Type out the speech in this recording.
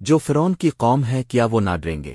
جو فرون کی قوم ہے کیا وہ نہ ڈریں گے؟